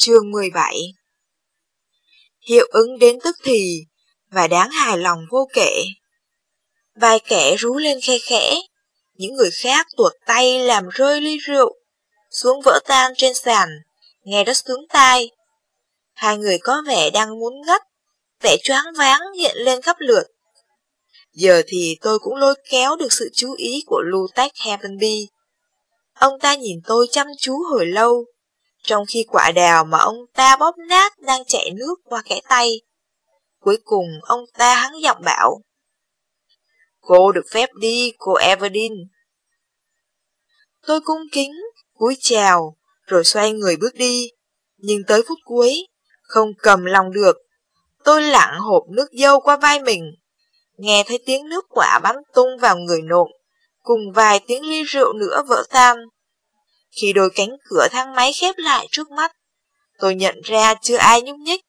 Chương 17 Hiệu ứng đến tức thì và đáng hài lòng vô kể. Vài kẻ rú lên khe khẽ, những người khác tuột tay làm rơi ly rượu, xuống vỡ tan trên sàn, nghe rất sướng tai. Hai người có vẻ đang muốn ngất, vẻ choáng váng hiện lên khắp lượt. Giờ thì tôi cũng lôi kéo được sự chú ý của Lutech Heavenby. Ông ta nhìn tôi chăm chú hồi lâu, trong khi quả đào mà ông ta bóp nát đang chảy nước qua kẽ tay. Cuối cùng ông ta hắn giọng bảo, Cô được phép đi, cô Everdeen. Tôi cung kính, cúi chào, rồi xoay người bước đi. Nhưng tới phút cuối, không cầm lòng được, tôi lặng hộp nước dâu qua vai mình. Nghe thấy tiếng nước quả bắn tung vào người nộm, cùng vài tiếng ly rượu nữa vỡ tan. Khi đôi cánh cửa thang máy khép lại trước mắt, tôi nhận ra chưa ai nhúc nhích.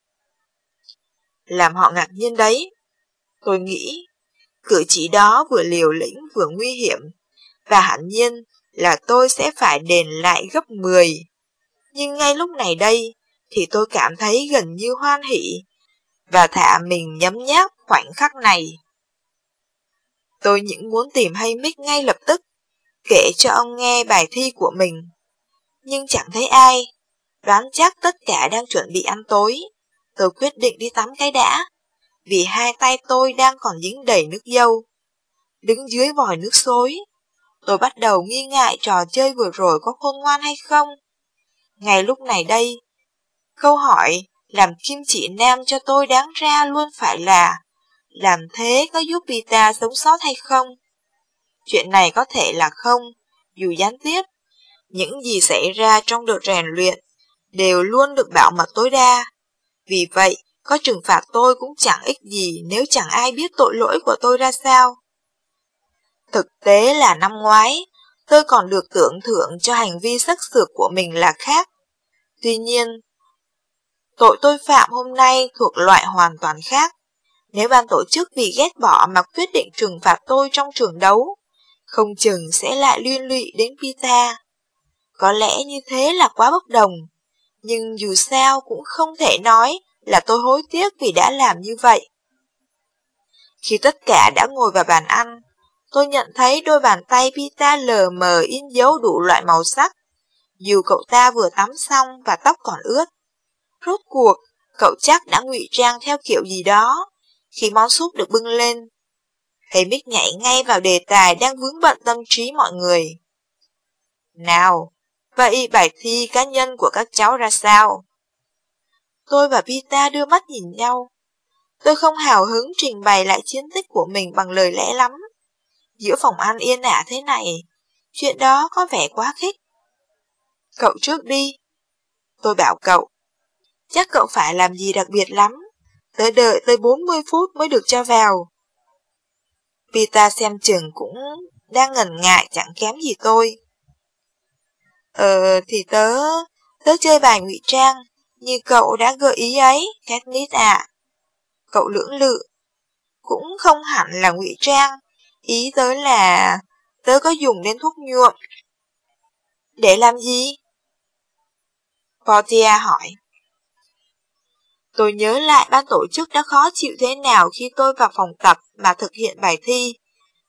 Làm họ ngạc nhiên đấy. Tôi nghĩ, cử chỉ đó vừa liều lĩnh vừa nguy hiểm, và hẳn nhiên là tôi sẽ phải đền lại gấp 10. Nhưng ngay lúc này đây, thì tôi cảm thấy gần như hoan hỷ, và thả mình nhấm nháp khoảnh khắc này. Tôi những muốn tìm hay mic ngay lập tức, kể cho ông nghe bài thi của mình. Nhưng chẳng thấy ai, đoán chắc tất cả đang chuẩn bị ăn tối. Tôi quyết định đi tắm cái đã, vì hai tay tôi đang còn dính đầy nước dâu. Đứng dưới vòi nước xối, tôi bắt đầu nghi ngại trò chơi vừa rồi có khôn ngoan hay không. Ngay lúc này đây, câu hỏi làm kim chỉ nam cho tôi đáng ra luôn phải là làm thế có giúp Pita sống sót hay không? Chuyện này có thể là không, dù gián tiếp. Những gì xảy ra trong đợt rèn luyện đều luôn được bảo mật tối đa. Vì vậy, có trừng phạt tôi cũng chẳng ích gì nếu chẳng ai biết tội lỗi của tôi ra sao. Thực tế là năm ngoái, tôi còn được tưởng thưởng cho hành vi sắc sược của mình là khác. Tuy nhiên, tội tôi phạm hôm nay thuộc loại hoàn toàn khác. Nếu ban tổ chức vì ghét bỏ mà quyết định trừng phạt tôi trong trường đấu, không chừng sẽ lại liên lụy đến Pita. Có lẽ như thế là quá bốc đồng, nhưng dù sao cũng không thể nói là tôi hối tiếc vì đã làm như vậy. Khi tất cả đã ngồi vào bàn ăn, tôi nhận thấy đôi bàn tay Pita lờ mờ in dấu đủ loại màu sắc, dù cậu ta vừa tắm xong và tóc còn ướt. Rốt cuộc, cậu chắc đã ngụy trang theo kiểu gì đó, khi món súp được bưng lên. Thầy Mít nhảy ngay vào đề tài đang vướng bận tâm trí mọi người. Nào, vậy bài thi cá nhân của các cháu ra sao? Tôi và Pita đưa mắt nhìn nhau. Tôi không hào hứng trình bày lại chiến tích của mình bằng lời lẽ lắm. Giữa phòng ăn yên ả thế này, chuyện đó có vẻ quá khích. Cậu trước đi. Tôi bảo cậu. Chắc cậu phải làm gì đặc biệt lắm. Tới đợi tới 40 phút mới được cho vào. Pita xem chừng cũng đang ngần ngại chẳng kém gì tôi. Ờ, thì tớ, tớ chơi bài ngụy trang, như cậu đã gợi ý ấy, Katniss à. Cậu lưỡng lự. Cũng không hẳn là ngụy trang, ý tớ là tớ có dùng đến thuốc nhuộm. Để làm gì? Portia hỏi. Tôi nhớ lại ban tổ chức đã khó chịu thế nào khi tôi vào phòng tập mà thực hiện bài thi.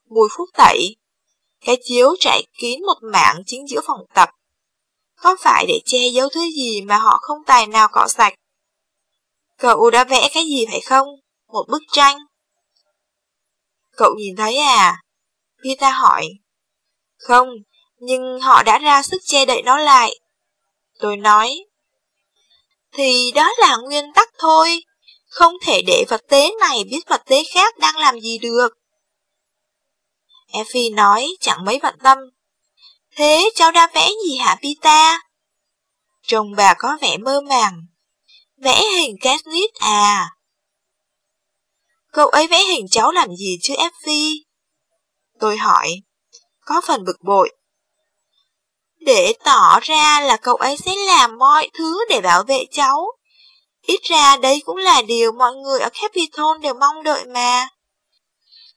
Mùi phúc tẩy. Cái chiếu trải kín một mảng chính giữa phòng tập. Có phải để che giấu thứ gì mà họ không tài nào cọ sạch? Cậu đã vẽ cái gì phải không? Một bức tranh. Cậu nhìn thấy à? Pita hỏi. Không, nhưng họ đã ra sức che đậy nó lại. Tôi nói. Thì đó là nguyên tắc thôi. Không thể để vật tế này biết vật tế khác đang làm gì được. Effie nói chẳng mấy bận tâm. Thế cháu đã vẽ gì hả Pita? chồng bà có vẻ mơ màng. Vẽ hình Katniss à? Cậu ấy vẽ hình cháu làm gì chứ Effie? Tôi hỏi, có phần bực bội. Để tỏ ra là cậu ấy sẽ làm mọi thứ để bảo vệ cháu. Ít ra đấy cũng là điều mọi người ở Capitol đều mong đợi mà.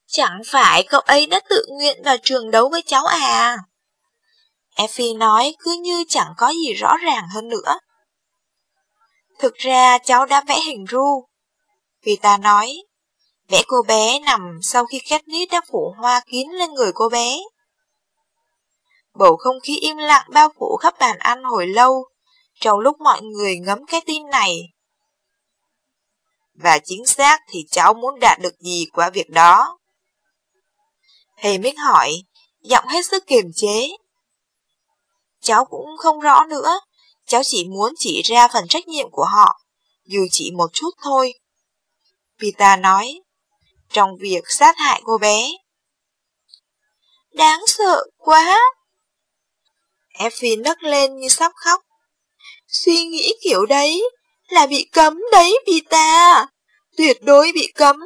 Chẳng phải cậu ấy đã tự nguyện vào trường đấu với cháu à? Effie nói cứ như chẳng có gì rõ ràng hơn nữa. Thực ra cháu đã vẽ hình ru. Vì ta nói, vẽ cô bé nằm sau khi Katniss đã phủ hoa kín lên người cô bé. Bầu không khí im lặng bao phủ khắp bàn ăn hồi lâu, trong lúc mọi người ngấm cái tin này. Và chính xác thì cháu muốn đạt được gì qua việc đó? Hề Mích hỏi, giọng hết sức kiềm chế. Cháu cũng không rõ nữa, cháu chỉ muốn chỉ ra phần trách nhiệm của họ, dù chỉ một chút thôi. Pita nói, trong việc sát hại cô bé. Đáng sợ quá! Effie nấc lên như sắp khóc. Suy nghĩ kiểu đấy là bị cấm đấy Pita. Tuyệt đối bị cấm.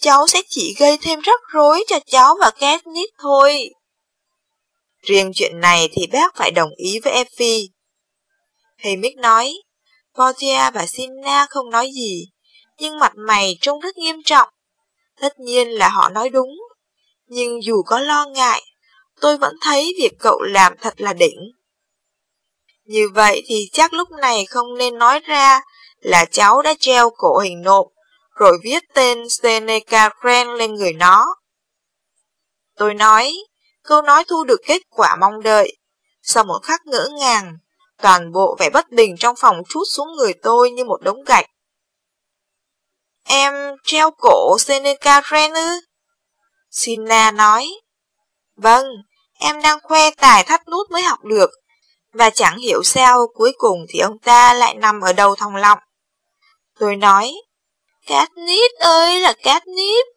Cháu sẽ chỉ gây thêm rắc rối cho cháu và Katniss thôi. Riêng chuyện này thì bác phải đồng ý với Effie. Haymick nói, Portia và Sina không nói gì, nhưng mặt mày trông rất nghiêm trọng. Tất nhiên là họ nói đúng, nhưng dù có lo ngại, tôi vẫn thấy việc cậu làm thật là đỉnh. Như vậy thì chắc lúc này không nên nói ra là cháu đã treo cổ hình nộm, rồi viết tên Seneca Grant lên người nó. Tôi nói, câu nói thu được kết quả mong đợi. Sau một khắc ngỡ ngàng, toàn bộ vẻ bất bình trong phòng trút xuống người tôi như một đống gạch. Em treo cổ Seneca Ren ư? Sina nói. Vâng, em đang khoe tài thắt nút mới học được, và chẳng hiểu sao cuối cùng thì ông ta lại nằm ở đầu thòng lọng. Tôi nói, Katniss ơi là Katniss.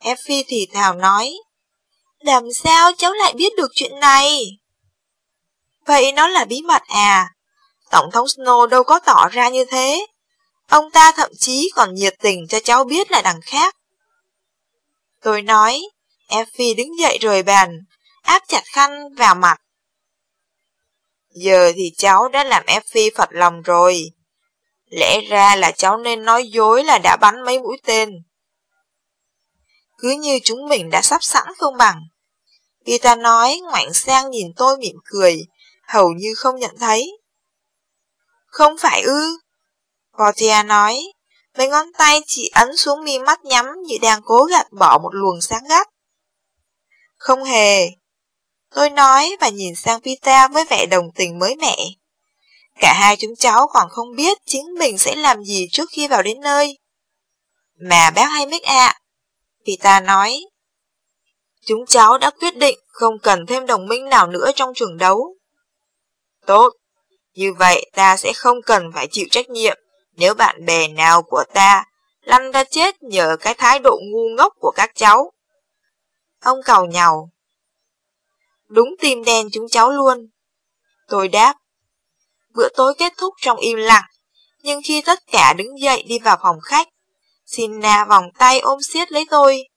Effie thì thào nói, làm sao cháu lại biết được chuyện này? Vậy nó là bí mật à? Tổng thống Snow đâu có tỏ ra như thế. Ông ta thậm chí còn nhiệt tình cho cháu biết là đằng khác. Tôi nói, Effie đứng dậy rời bàn, áp chặt khăn vào mặt. Giờ thì cháu đã làm Effie phật lòng rồi. Lẽ ra là cháu nên nói dối là đã bắn mấy mũi tên. Cứ như chúng mình đã sắp sẵn không bằng. Gita nói ngoảnh sang nhìn tôi mỉm cười, hầu như không nhận thấy. Không phải ư? Portia nói, mấy ngón tay chỉ ấn xuống mi mắt nhắm như đang cố gạt bỏ một luồng sáng gắt. Không hề. Tôi nói và nhìn sang Pita với vẻ đồng tình mới mẻ. Cả hai chúng cháu còn không biết chính mình sẽ làm gì trước khi vào đến nơi. Mà bác hay mít ạ. À, Pita nói. Chúng cháu đã quyết định không cần thêm đồng minh nào nữa trong trường đấu. Tốt, như vậy ta sẽ không cần phải chịu trách nhiệm nếu bạn bè nào của ta lăn ra chết nhờ cái thái độ ngu ngốc của các cháu. Ông cầu nhàu. Đúng tim đen chúng cháu luôn. Tôi đáp. Bữa tối kết thúc trong im lặng, nhưng khi tất cả đứng dậy đi vào phòng khách, Sina vòng tay ôm siết lấy tôi.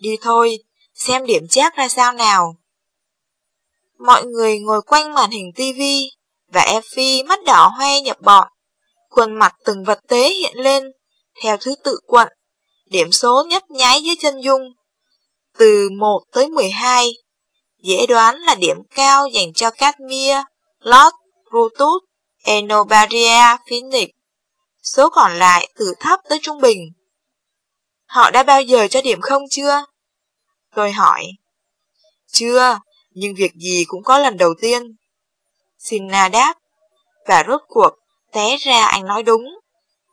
Đi thôi, xem điểm chắc ra sao nào. Mọi người ngồi quanh màn hình tivi và Effie mắt đỏ hoe nhập bọn. Khuôn mặt từng vật tế hiện lên, theo thứ tự quận, điểm số nhấp nháy dưới chân dung. Từ 1 tới 12, dễ đoán là điểm cao dành cho Cadmia, Lot, Brutus, Enobaria, Phoenix. Số còn lại từ thấp tới trung bình. Họ đã bao giờ cho điểm không chưa? Tôi hỏi. Chưa, nhưng việc gì cũng có lần đầu tiên. Sina đáp, và rốt cuộc, té ra anh nói đúng.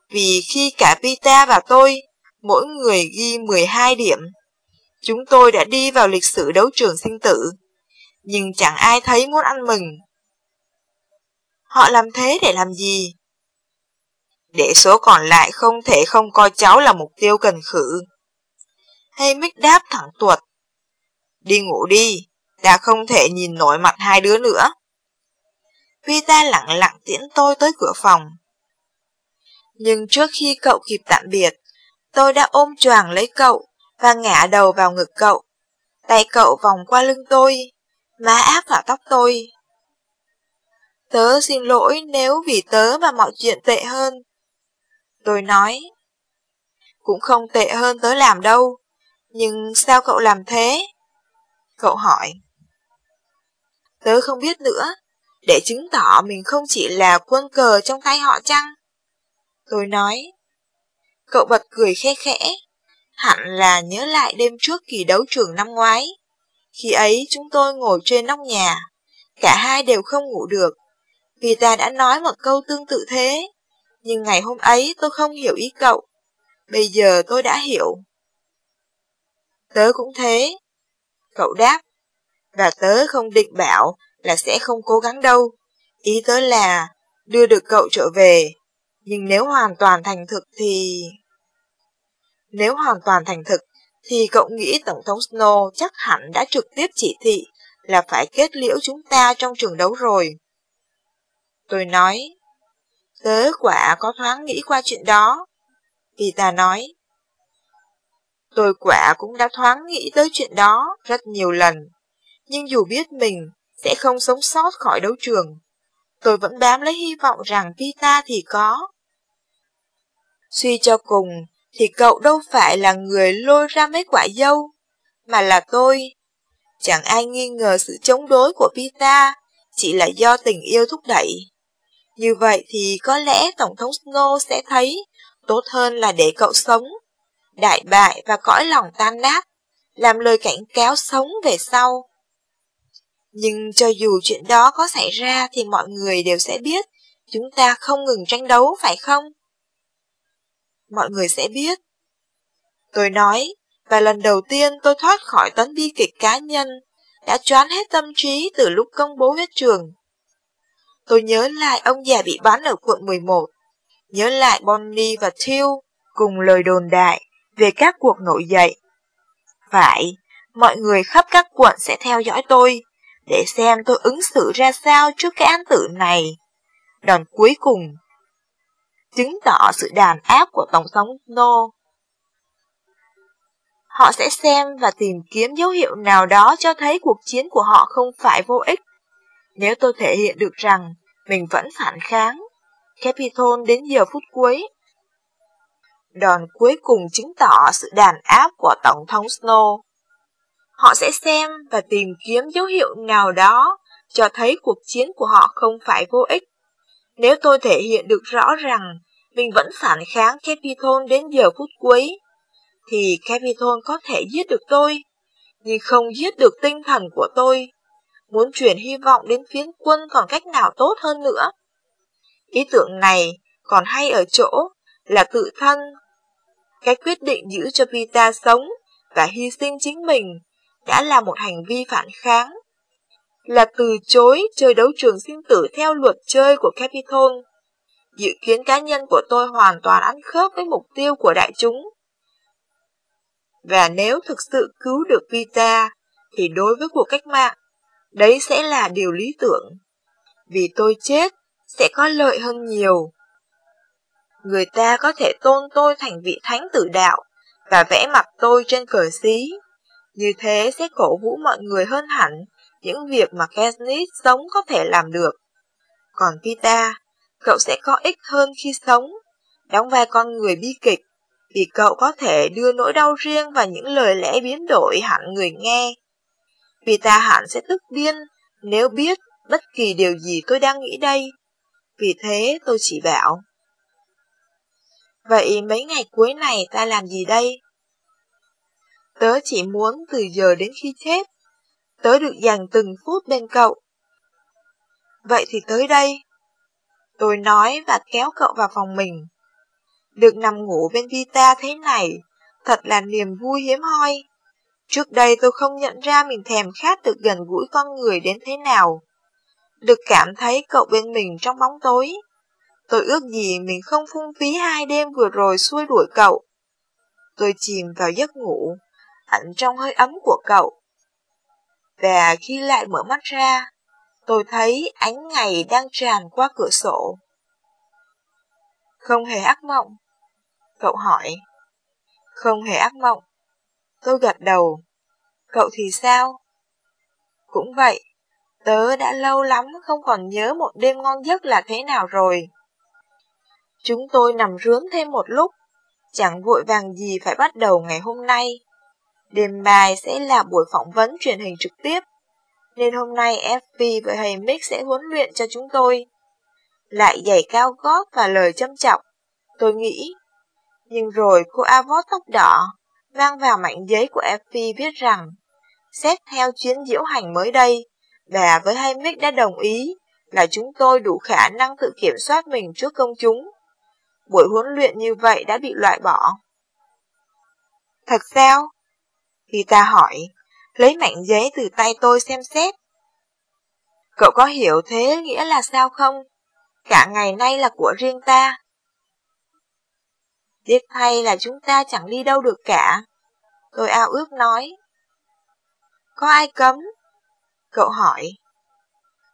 Vì khi cả Pita và tôi, mỗi người ghi 12 điểm, chúng tôi đã đi vào lịch sử đấu trường sinh tử. Nhưng chẳng ai thấy muốn ăn mừng. Họ làm thế để làm gì? Để số còn lại không thể không coi cháu là mục tiêu cần khử. Hay đáp thẳng tuột. Đi ngủ đi, ta không thể nhìn nổi mặt hai đứa nữa. Vita lặng lặng tiễn tôi tới cửa phòng. Nhưng trước khi cậu kịp tạm biệt, tôi đã ôm choàng lấy cậu và ngã đầu vào ngực cậu. Tay cậu vòng qua lưng tôi, má áp vào tóc tôi. Tớ xin lỗi nếu vì tớ mà mọi chuyện tệ hơn. Tôi nói, cũng không tệ hơn tớ làm đâu, nhưng sao cậu làm thế? Cậu hỏi. Tớ không biết nữa, để chứng tỏ mình không chỉ là quân cờ trong tay họ chăng? Tôi nói, cậu bật cười khe khẽ, hẳn là nhớ lại đêm trước kỳ đấu trường năm ngoái. Khi ấy chúng tôi ngồi trên nóc nhà, cả hai đều không ngủ được, vì ta đã nói một câu tương tự thế. Nhưng ngày hôm ấy tôi không hiểu ý cậu, bây giờ tôi đã hiểu. Tớ cũng thế. Cậu đáp, và tớ không định bảo là sẽ không cố gắng đâu. Ý tớ là đưa được cậu trở về, nhưng nếu hoàn toàn thành thực thì... Nếu hoàn toàn thành thực, thì cậu nghĩ Tổng thống Snow chắc hẳn đã trực tiếp chỉ thị là phải kết liễu chúng ta trong trường đấu rồi. Tôi nói, tớ quả có thoáng nghĩ qua chuyện đó. Pita nói, tôi quả cũng đã thoáng nghĩ tới chuyện đó rất nhiều lần, nhưng dù biết mình sẽ không sống sót khỏi đấu trường, tôi vẫn bám lấy hy vọng rằng vita thì có. Suy cho cùng, thì cậu đâu phải là người lôi ra mấy quả dâu, mà là tôi. Chẳng ai nghi ngờ sự chống đối của vita chỉ là do tình yêu thúc đẩy. Như vậy thì có lẽ Tổng thống Snow sẽ thấy tốt hơn là để cậu sống, đại bại và cõi lòng tan nát, làm lời cảnh cáo sống về sau. Nhưng cho dù chuyện đó có xảy ra thì mọi người đều sẽ biết chúng ta không ngừng tranh đấu phải không? Mọi người sẽ biết. Tôi nói, và lần đầu tiên tôi thoát khỏi tấn bi kịch cá nhân, đã choán hết tâm trí từ lúc công bố hết trường. Tôi nhớ lại ông già bị bắn ở quận 11, nhớ lại Bonnie và thiel cùng lời đồn đại về các cuộc nổi dậy. Phải, mọi người khắp các quận sẽ theo dõi tôi, để xem tôi ứng xử ra sao trước cái án tử này. Đòn cuối cùng, chứng tỏ sự đàn áp của Tổng thống nô Họ sẽ xem và tìm kiếm dấu hiệu nào đó cho thấy cuộc chiến của họ không phải vô ích. Nếu tôi thể hiện được rằng mình vẫn phản kháng, Capitol đến giờ phút cuối. Đòn cuối cùng chứng tỏ sự đàn áp của Tổng thống Snow. Họ sẽ xem và tìm kiếm dấu hiệu nào đó cho thấy cuộc chiến của họ không phải vô ích. Nếu tôi thể hiện được rõ rằng mình vẫn phản kháng Capitol đến giờ phút cuối, thì Capitol có thể giết được tôi, nhưng không giết được tinh thần của tôi. Muốn chuyển hy vọng đến phiến quân còn cách nào tốt hơn nữa. Ý tưởng này còn hay ở chỗ là tự thân. Cái quyết định giữ cho Vita sống và hy sinh chính mình đã là một hành vi phản kháng, là từ chối chơi đấu trường sinh tử theo luật chơi của Capitol. Dự kiến cá nhân của tôi hoàn toàn ăn khớp với mục tiêu của đại chúng. Và nếu thực sự cứu được Vita, thì đối với cuộc cách mạng, đấy sẽ là điều lý tưởng. Vì tôi chết, sẽ có lợi hơn nhiều. Người ta có thể tôn tôi thành vị thánh tử đạo và vẽ mặt tôi trên cờ xí. Như thế sẽ cổ vũ mọi người hơn hẳn những việc mà Kesnit sống có thể làm được. Còn Pita, cậu sẽ có ích hơn khi sống, đóng vai con người bi kịch, vì cậu có thể đưa nỗi đau riêng và những lời lẽ biến đổi hẳn người nghe vì ta hẳn sẽ tức điên nếu biết bất kỳ điều gì tôi đang nghĩ đây. Vì thế tôi chỉ bảo. Vậy mấy ngày cuối này ta làm gì đây? Tớ chỉ muốn từ giờ đến khi chết, tớ được dành từng phút bên cậu. Vậy thì tới đây. Tôi nói và kéo cậu vào phòng mình. Được nằm ngủ bên Vita thế này, thật là niềm vui hiếm hoi. Trước đây tôi không nhận ra mình thèm khát được gần gũi con người đến thế nào. Được cảm thấy cậu bên mình trong bóng tối. Tôi ước gì mình không phung phí hai đêm vừa rồi xuôi đuổi cậu. Tôi chìm vào giấc ngủ, ẩn trong hơi ấm của cậu. Và khi lại mở mắt ra, tôi thấy ánh ngày đang tràn qua cửa sổ. Không hề ác mộng. Cậu hỏi. Không hề ác mộng. Tôi gật đầu. Cậu thì sao? Cũng vậy, tớ đã lâu lắm không còn nhớ một đêm ngon giấc là thế nào rồi. Chúng tôi nằm rướn thêm một lúc, chẳng vội vàng gì phải bắt đầu ngày hôm nay. Đêm bài sẽ là buổi phỏng vấn truyền hình trực tiếp. nên hôm nay FP và thầy Mick sẽ huấn luyện cho chúng tôi. Lại giày cao gót và lời châm trọng, tôi nghĩ. Nhưng rồi cô Avot tóc đỏ vang vào mảnh giấy của FP viết rằng xét theo chuyến diễu hành mới đây, bà với Haymick đã đồng ý là chúng tôi đủ khả năng tự kiểm soát mình trước công chúng. Buổi huấn luyện như vậy đã bị loại bỏ. Thật sao? Thì ta hỏi, lấy mảnh giấy từ tay tôi xem xét. Cậu có hiểu thế nghĩa là sao không? Cả ngày nay là của riêng ta. Tiếc thay là chúng ta chẳng đi đâu được cả. Tôi ao ước nói. Có ai cấm? Cậu hỏi.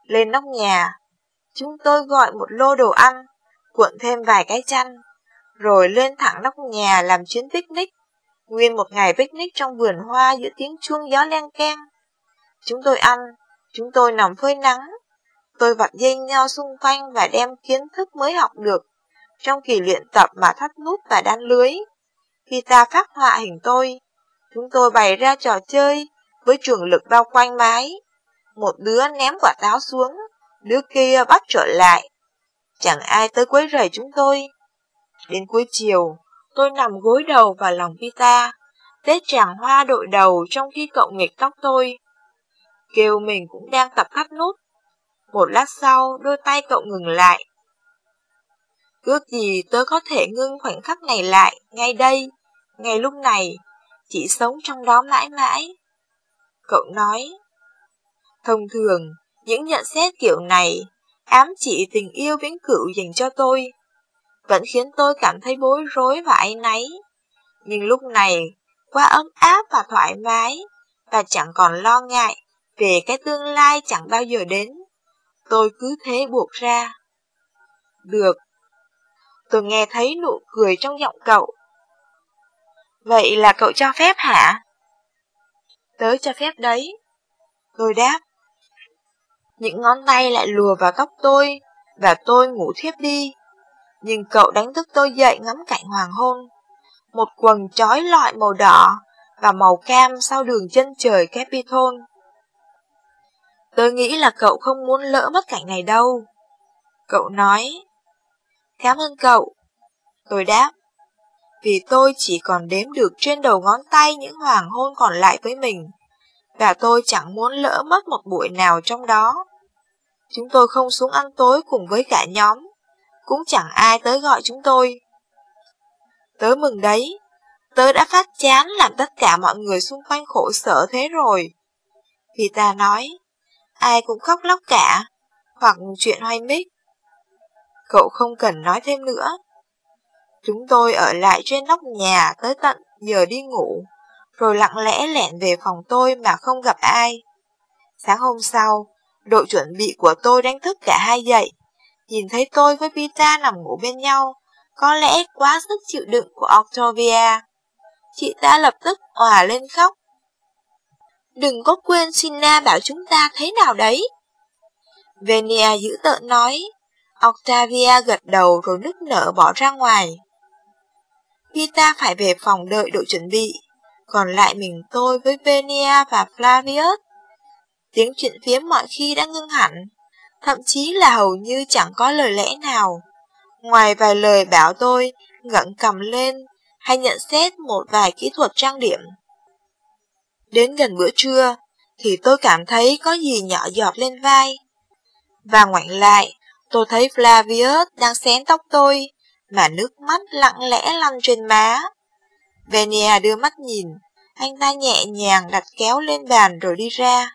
Lên nóc nhà, chúng tôi gọi một lô đồ ăn, cuộn thêm vài cái chăn, rồi lên thẳng nóc nhà làm chuyến picnic. Nguyên một ngày picnic trong vườn hoa giữa tiếng chuông gió len keng. Chúng tôi ăn, chúng tôi nằm phơi nắng. Tôi vặt dây nhau xung quanh và đem kiến thức mới học được trong kỳ luyện tập mà thắt nút và đan lưới. Khi ta phát họa hình tôi, chúng tôi bày ra trò chơi với trường lực bao quanh mái. Một đứa ném quả táo xuống, đứa kia bắt trở lại. Chẳng ai tới quấy rầy chúng tôi. Đến cuối chiều, tôi nằm gối đầu vào lòng Vita, tết chàng hoa đội đầu trong khi cậu nghịch tóc tôi. Kêu mình cũng đang tập thắt nút. Một lát sau, đôi tay cậu ngừng lại. Ước gì tớ có thể ngưng khoảnh khắc này lại, ngay đây, ngay lúc này, chỉ sống trong đó mãi mãi. Cậu nói, thông thường, những nhận xét kiểu này ám chỉ tình yêu viễn cửu dành cho tôi, vẫn khiến tôi cảm thấy bối rối và áy náy. Nhưng lúc này, quá ấm áp và thoải mái, và chẳng còn lo ngại về cái tương lai chẳng bao giờ đến. Tôi cứ thế buộc ra. Được. Tôi nghe thấy nụ cười trong giọng cậu. Vậy là cậu cho phép hả? Tớ cho phép đấy. Tôi đáp. Những ngón tay lại lùa vào tóc tôi, và tôi ngủ thiếp đi. Nhưng cậu đánh thức tôi dậy ngắm cảnh hoàng hôn. Một quần trói lọi màu đỏ và màu cam sau đường chân trời Capitol. Tôi nghĩ là cậu không muốn lỡ mất cảnh này đâu. Cậu nói. Cảm ơn cậu. Tôi đáp. Vì tôi chỉ còn đếm được trên đầu ngón tay những hoàng hôn còn lại với mình. Và tôi chẳng muốn lỡ mất một buổi nào trong đó. Chúng tôi không xuống ăn tối cùng với cả nhóm. Cũng chẳng ai tới gọi chúng tôi. Tớ mừng đấy. Tớ đã phát chán làm tất cả mọi người xung quanh khổ sở thế rồi. Vì ta nói, ai cũng khóc lóc cả, hoặc chuyện hoay mít. Cậu không cần nói thêm nữa. Chúng tôi ở lại trên nóc nhà tới tận giờ đi ngủ, rồi lặng lẽ lẻn về phòng tôi mà không gặp ai. Sáng hôm sau, đội chuẩn bị của tôi đánh thức cả hai dậy. Nhìn thấy tôi với Pita nằm ngủ bên nhau, có lẽ quá sức chịu đựng của Octavia. Chị ta lập tức òa lên khóc. Đừng có quên Sina bảo chúng ta thế nào đấy. Venia giữ tợn nói. Octavia gật đầu rồi nức nở bỏ ra ngoài. Pita phải về phòng đợi đội chuẩn bị, còn lại mình tôi với Venia và Flavius. Tiếng chuyện phiếm mọi khi đã ngưng hẳn, thậm chí là hầu như chẳng có lời lẽ nào. Ngoài vài lời bảo tôi ngẩng cầm lên hay nhận xét một vài kỹ thuật trang điểm. Đến gần bữa trưa, thì tôi cảm thấy có gì nhỏ giọt lên vai. Và ngoảnh lại, tôi thấy Flavius đang xén tóc tôi, mà nước mắt lặng lẽ lăn trên má. Venia đưa mắt nhìn, anh ta nhẹ nhàng đặt kéo lên bàn rồi đi ra.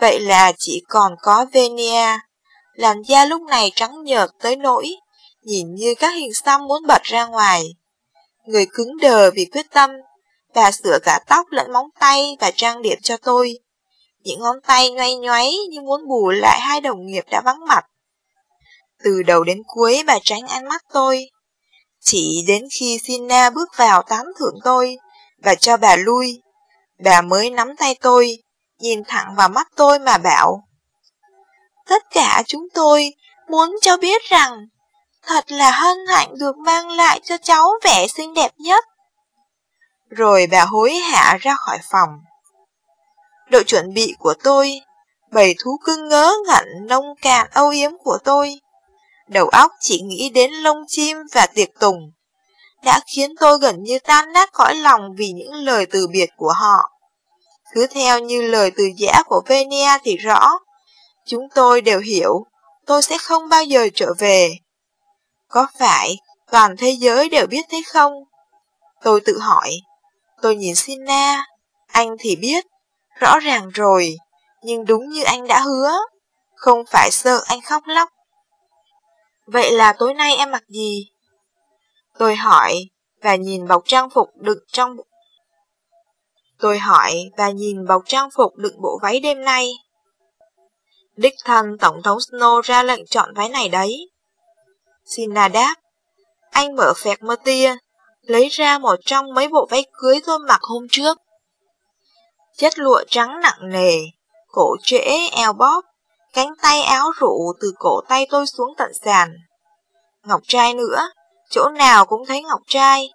Vậy là chỉ còn có Venia, làn da lúc này trắng nhợt tới nỗi, nhìn như các hình xăm muốn bật ra ngoài. Người cứng đờ vì quyết tâm, bà sửa cả tóc lẫn móng tay và trang điểm cho tôi. Những ngón tay nhoay nhoáy như muốn bù lại hai đồng nghiệp đã vắng mặt. Từ đầu đến cuối bà tránh ánh mắt tôi. Chỉ đến khi Sina bước vào tán thưởng tôi và cho bà lui, bà mới nắm tay tôi, nhìn thẳng vào mắt tôi mà bảo. Tất cả chúng tôi muốn cho biết rằng thật là hân hạnh được mang lại cho cháu vẻ xinh đẹp nhất. Rồi bà hối hả ra khỏi phòng đội chuẩn bị của tôi, bầy thú cưng ngớ ngẩn nông cạn âu yếm của tôi. Đầu óc chỉ nghĩ đến lông chim và tiệc tùng, đã khiến tôi gần như tan nát cõi lòng vì những lời từ biệt của họ. Cứ theo như lời từ giã của Venia thì rõ, chúng tôi đều hiểu tôi sẽ không bao giờ trở về. Có phải toàn thế giới đều biết thế không? Tôi tự hỏi. Tôi nhìn Sina, anh thì biết, rõ ràng rồi, nhưng đúng như anh đã hứa, không phải sợ anh khóc lóc. Vậy là tối nay em mặc gì? Tôi hỏi và nhìn bọc trang phục đựng trong Tôi hỏi và nhìn bọc trang phục đựng bộ váy đêm nay. Đích thân Tổng thống Snow ra lệnh chọn váy này đấy. Sina đáp. Anh mở phẹt mơ tia, lấy ra một trong mấy bộ váy cưới tôi mặc hôm trước. Chất lụa trắng nặng nề, cổ trễ, eo bóp, cánh tay áo rụ từ cổ tay tôi xuống tận sàn. Ngọc trai nữa, chỗ nào cũng thấy ngọc trai.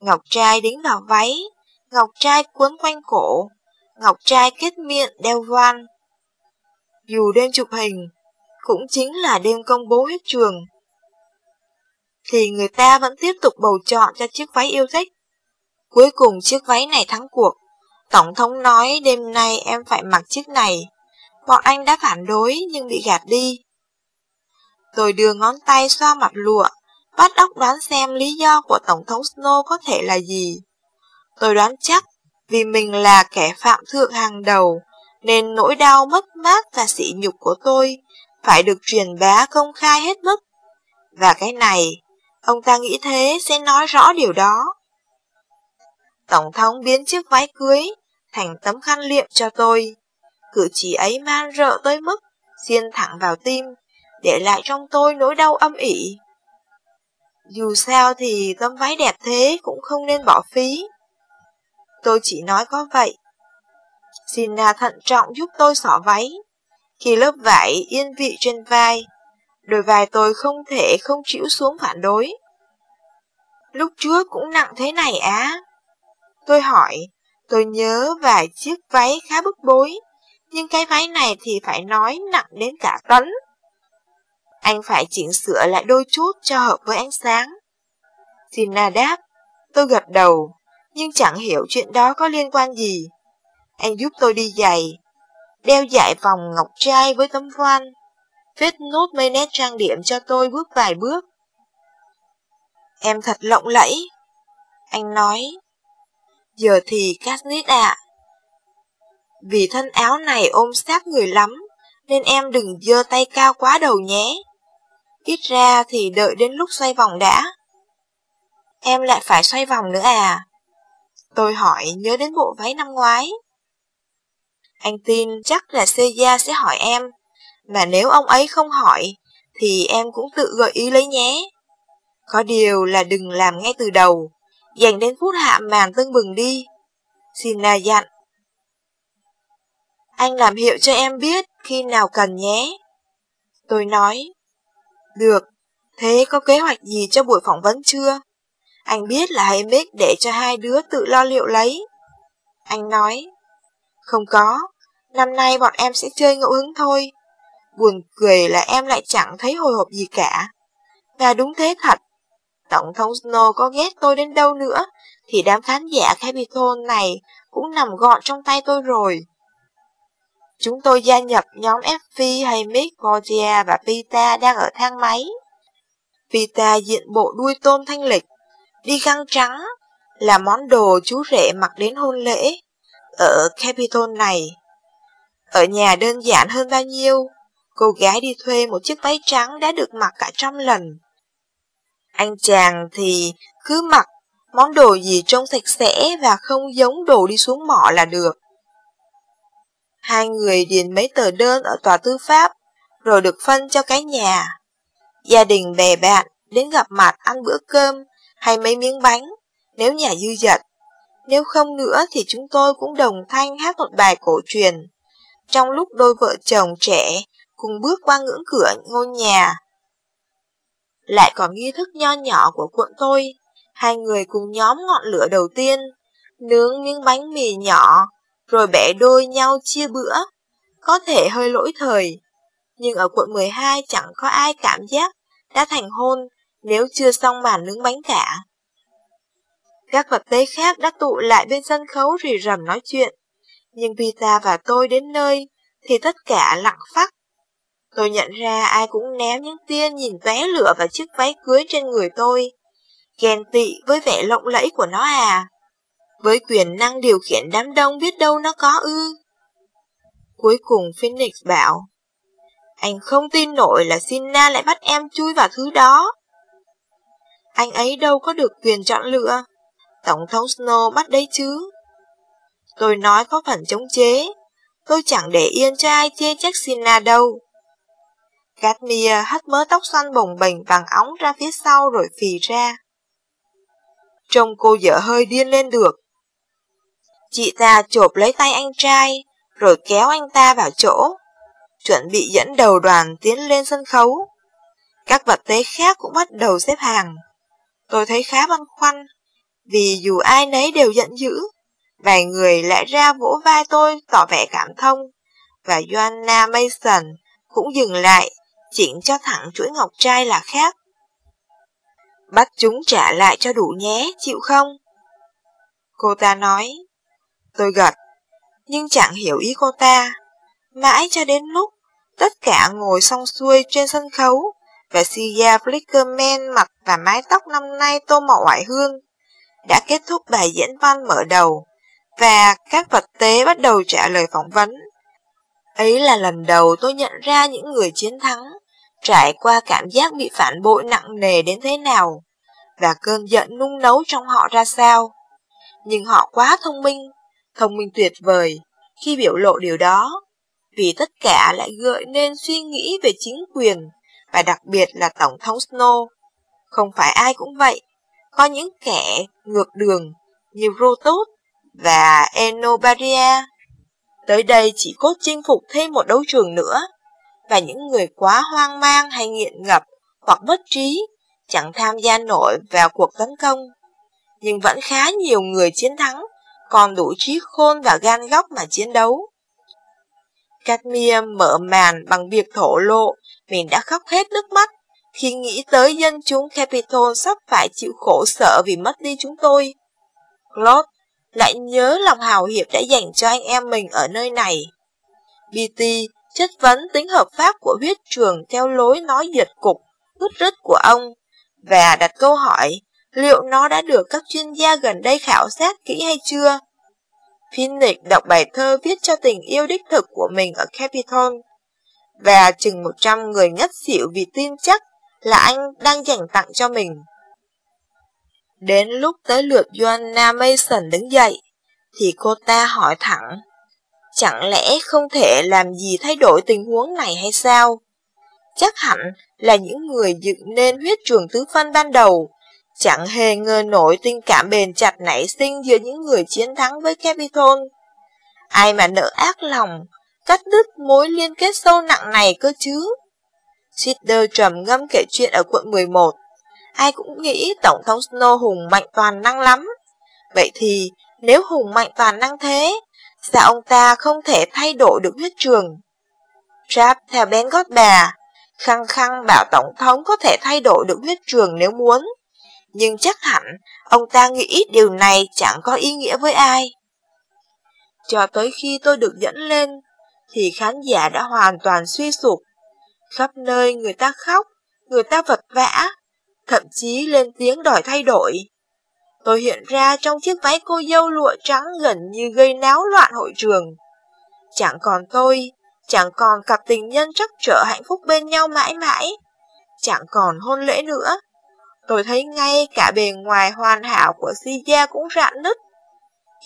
Ngọc trai đính vào váy, ngọc trai cuốn quanh cổ, ngọc trai kết miệng đeo van. Dù đêm chụp hình, cũng chính là đêm công bố hết trường, thì người ta vẫn tiếp tục bầu chọn cho chiếc váy yêu thích. Cuối cùng chiếc váy này thắng cuộc. Tổng thống nói đêm nay em phải mặc chiếc này. Bọn anh đã phản đối nhưng bị gạt đi. Tôi đưa ngón tay xoa mặt lụa, bắt óc đoán xem lý do của Tổng thống Snow có thể là gì. Tôi đoán chắc vì mình là kẻ phạm thượng hàng đầu, nên nỗi đau mất mát và sỉ nhục của tôi phải được truyền bá công khai hết mức. Và cái này, ông ta nghĩ thế sẽ nói rõ điều đó. Tổng thống biến chiếc váy cưới thành tấm khăn liệm cho tôi. Cử chỉ ấy man rợ tới mức xiên thẳng vào tim, để lại trong tôi nỗi đau âm ỉ. Dù sao thì tấm váy đẹp thế cũng không nên bỏ phí. Tôi chỉ nói có vậy. Sina thận trọng giúp tôi xỏ váy. Khi lớp vải yên vị trên vai, đôi vai tôi không thể không chịu xuống phản đối. Lúc trước cũng nặng thế này á. Tôi hỏi, tôi nhớ vài chiếc váy khá bức bối, nhưng cái váy này thì phải nói nặng đến cả tấn. Anh phải chỉnh sửa lại đôi chút cho hợp với ánh sáng. Sina đáp, tôi gật đầu, nhưng chẳng hiểu chuyện đó có liên quan gì. Anh giúp tôi đi giày, đeo dải vòng ngọc trai với tấm voan, viết nốt mấy nét trang điểm cho tôi bước vài bước. Em thật lộng lẫy. Anh nói, giờ thì Katniss ạ. Vì thân áo này ôm sát người lắm, nên em đừng dơ tay cao quá đầu nhé. Ít ra thì đợi đến lúc xoay vòng đã. Em lại phải xoay vòng nữa à? Tôi hỏi nhớ đến bộ váy năm ngoái. Anh tin chắc là Seiya sẽ hỏi em, mà nếu ông ấy không hỏi, thì em cũng tự gợi ý lấy nhé. Có điều là đừng làm ngay từ đầu, dành đến phút hạ màn tưng bừng đi. Sina dặn. Anh làm hiệu cho em biết khi nào cần nhé. Tôi nói. Được, thế có kế hoạch gì cho buổi phỏng vấn chưa? Anh biết là hãy mết để cho hai đứa tự lo liệu lấy. Anh nói. Không có, năm nay bọn em sẽ chơi ngẫu hứng thôi. Buồn cười là em lại chẳng thấy hồi hộp gì cả. Và đúng thế thật, Tổng thống Snow có ghét tôi đến đâu nữa, thì đám khán giả Capitol này cũng nằm gọn trong tay tôi rồi. Chúng tôi gia nhập nhóm FV hay Mick, Gordia và Pita đang ở thang máy. Pita diện bộ đuôi tôm thanh lịch, đi găng trắng, là món đồ chú rể mặc đến hôn lễ ở Capitol này. Ở nhà đơn giản hơn bao nhiêu, cô gái đi thuê một chiếc váy trắng đã được mặc cả trăm lần. Anh chàng thì cứ mặc món đồ gì trông sạch sẽ và không giống đồ đi xuống mỏ là được. Hai người điền mấy tờ đơn ở tòa tư pháp, rồi được phân cho cái nhà. Gia đình bè bạn đến gặp mặt ăn bữa cơm hay mấy miếng bánh, nếu nhà dư dật. Nếu không nữa thì chúng tôi cũng đồng thanh hát một bài cổ truyền. Trong lúc đôi vợ chồng trẻ cùng bước qua ngưỡng cửa ngôi nhà lại còn nghi thức nho nhỏ của quận tôi. Hai người cùng nhóm ngọn lửa đầu tiên, nướng miếng bánh mì nhỏ, rồi bẻ đôi nhau chia bữa. Có thể hơi lỗi thời, nhưng ở quận 12 chẳng có ai cảm giác đã thành hôn nếu chưa xong màn nướng bánh cả. Các vật tế khác đã tụ lại bên sân khấu rì rầm nói chuyện, nhưng Vita và tôi đến nơi thì tất cả lặng phắc. Tôi nhận ra ai cũng ném những tia nhìn tóe lửa vào chiếc váy cưới trên người tôi. Ghen tị với vẻ lộng lẫy của nó à. Với quyền năng điều khiển đám đông biết đâu nó có ư. Cuối cùng Phoenix bảo, anh không tin nổi là Sina lại bắt em chui vào thứ đó. Anh ấy đâu có được quyền chọn lựa. Tổng thống Snow bắt đấy chứ. Tôi nói có phần chống chế. Tôi chẳng để yên cho ai chê trách Sina đâu. Gatmia hất mớ tóc xoăn bồng bềnh vàng óng ra phía sau rồi phì ra. Trông cô dở hơi điên lên được. Chị ta chộp lấy tay anh trai, rồi kéo anh ta vào chỗ, chuẩn bị dẫn đầu đoàn tiến lên sân khấu. Các vật tế khác cũng bắt đầu xếp hàng. Tôi thấy khá băn khoăn, vì dù ai nấy đều giận dữ, vài người lại ra vỗ vai tôi tỏ vẻ cảm thông, và Joanna Mason cũng dừng lại, chỉnh cho thẳng chuỗi ngọc trai là khác. Bắt chúng trả lại cho đủ nhé, chịu không? Cô ta nói. Tôi gật, nhưng chẳng hiểu ý cô ta. Mãi cho đến lúc tất cả ngồi xong xuôi trên sân khấu, và Sia Flickerman mặt và mái tóc năm nay tô màu oải hương đã kết thúc bài diễn văn mở đầu và các vật tế bắt đầu trả lời phỏng vấn. Ấy là lần đầu tôi nhận ra những người chiến thắng trải qua cảm giác bị phản bội nặng nề đến thế nào và cơn giận nung nấu trong họ ra sao. Nhưng họ quá thông minh, thông minh tuyệt vời khi biểu lộ điều đó, vì tất cả lại gợi nên suy nghĩ về chính quyền và đặc biệt là Tổng thống Snow. Không phải ai cũng vậy, có những kẻ ngược đường như Rotos và Enobaria. Tới đây chỉ cốt chinh phục thêm một đấu trường nữa, và những người quá hoang mang hay nghiện ngập hoặc bất trí chẳng tham gia nổi vào cuộc tấn công. Nhưng vẫn khá nhiều người chiến thắng, còn đủ trí khôn và gan góc mà chiến đấu. Cadmium mở màn bằng việc thổ lộ mình đã khóc hết nước mắt khi nghĩ tới dân chúng Capitol sắp phải chịu khổ sở vì mất đi chúng tôi. Claude lại nhớ lòng hào hiệp đã dành cho anh em mình ở nơi này. BT chất vấn tính hợp pháp của huyết trường theo lối nói diệt cục, hút rứt của ông, và đặt câu hỏi liệu nó đã được các chuyên gia gần đây khảo sát kỹ hay chưa. Phoenix đọc bài thơ viết cho tình yêu đích thực của mình ở Capitol, và chừng 100 người ngất xỉu vì tin chắc là anh đang dành tặng cho mình. Đến lúc tới lượt Joanna Mason đứng dậy, thì cô ta hỏi thẳng, chẳng lẽ không thể làm gì thay đổi tình huống này hay sao? Chắc hẳn là những người dựng nên huyết trường tứ phân ban đầu, chẳng hề ngờ nổi tình cảm bền chặt nảy sinh giữa những người chiến thắng với Capitol. Ai mà nỡ ác lòng, cắt đứt mối liên kết sâu nặng này cơ chứ? Sitter trầm ngâm kể chuyện ở quận 11. Ai cũng nghĩ Tổng thống Snow hùng mạnh toàn năng lắm. Vậy thì, nếu hùng mạnh toàn năng thế, sao ông ta không thể thay đổi được huyết trường? Trap theo bén gót bà, khăng khăng bảo Tổng thống có thể thay đổi được huyết trường nếu muốn. Nhưng chắc hẳn, ông ta nghĩ điều này chẳng có ý nghĩa với ai. Cho tới khi tôi được dẫn lên, thì khán giả đã hoàn toàn suy sụp Khắp nơi người ta khóc, người ta vật vã, thậm chí lên tiếng đòi thay đổi. Tôi hiện ra trong chiếc váy cô dâu lụa trắng gần như gây náo loạn hội trường. Chẳng còn tôi, chẳng còn cặp tình nhân chắc trở hạnh phúc bên nhau mãi mãi, chẳng còn hôn lễ nữa. Tôi thấy ngay cả bề ngoài hoàn hảo của Sia cũng rạn nứt.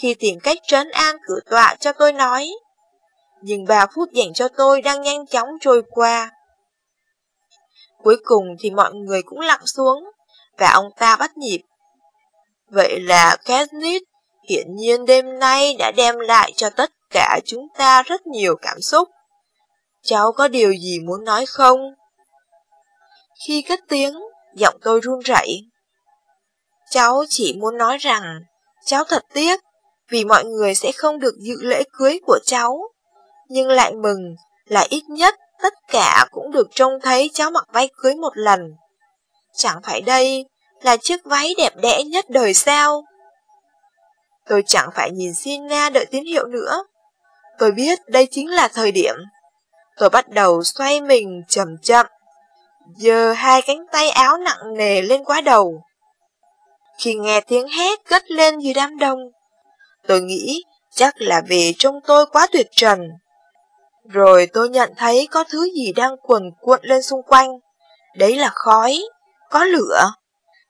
Khi tìm cách trấn an cử tọa cho tôi nói, nhưng ba phút dành cho tôi đang nhanh chóng trôi qua. Cuối cùng thì mọi người cũng lặng xuống, và ông ta bắt nhịp. Vậy là Katniss hiện nhiên đêm nay đã đem lại cho tất cả chúng ta rất nhiều cảm xúc. Cháu có điều gì muốn nói không? Khi cất tiếng, giọng tôi run rẩy. Cháu chỉ muốn nói rằng, cháu thật tiếc vì mọi người sẽ không được dự lễ cưới của cháu. Nhưng lại mừng là ít nhất tất cả cũng được trông thấy cháu mặc váy cưới một lần. Chẳng phải đây là chiếc váy đẹp đẽ nhất đời sao? Tôi chẳng phải nhìn Sina đợi tín hiệu nữa. Tôi biết đây chính là thời điểm. Tôi bắt đầu xoay mình chậm chậm, giơ hai cánh tay áo nặng nề lên quá đầu. Khi nghe tiếng hét cất lên dưới đám đông, tôi nghĩ chắc là vì trông tôi quá tuyệt trần. Rồi tôi nhận thấy có thứ gì đang quần cuộn lên xung quanh. Đấy là khói, có lửa.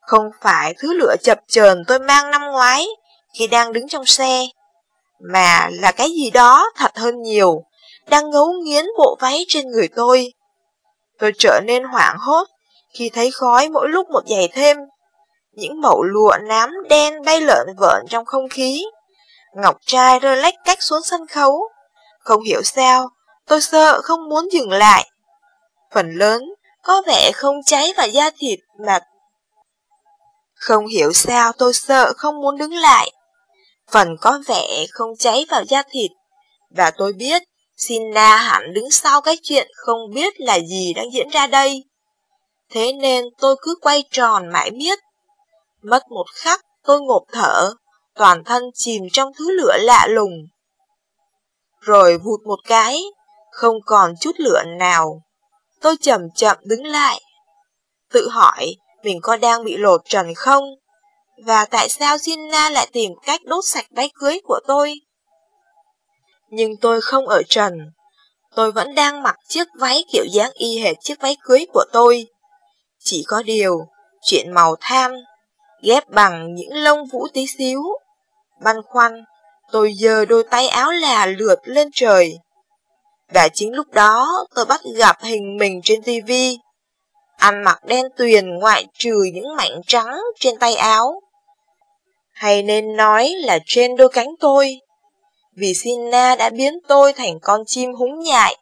Không phải thứ lửa chập chờn tôi mang năm ngoái khi đang đứng trong xe, mà là cái gì đó thật hơn nhiều, đang ngấu nghiến bộ váy trên người tôi. Tôi trở nên hoảng hốt khi thấy khói mỗi lúc một dày thêm. Những mẩu lụa nám đen bay lợn vợn trong không khí. Ngọc trai rơi lách cách xuống sân khấu. Không hiểu sao, tôi sợ không muốn dừng lại. Phần lớn có vẻ không cháy vào da thịt mà không hiểu sao tôi sợ không muốn đứng lại. Phần có vẻ không cháy vào da thịt. Và tôi biết Sina hẳn đứng sau cái chuyện không biết là gì đang diễn ra đây. Thế nên tôi cứ quay tròn mãi miết. Mất một khắc tôi ngộp thở, toàn thân chìm trong thứ lửa lạ lùng. Rồi vụt một cái, không còn chút lửa nào. Tôi chậm chậm đứng lại. Tự hỏi mình có đang bị lột trần không? Và tại sao Gina lại tìm cách đốt sạch váy cưới của tôi? Nhưng tôi không ở trần. Tôi vẫn đang mặc chiếc váy kiểu dáng y hệt chiếc váy cưới của tôi. Chỉ có điều, chuyện màu tham, ghép bằng những lông vũ tí xíu. Băn khoăn, tôi giơ đôi tay áo là lượt lên trời. Và chính lúc đó tôi bắt gặp hình mình trên tivi Ăn mặc đen tuyền ngoại trừ những mảnh trắng trên tay áo. Hay nên nói là trên đôi cánh tôi. Vì Sina đã biến tôi thành con chim húng nhại,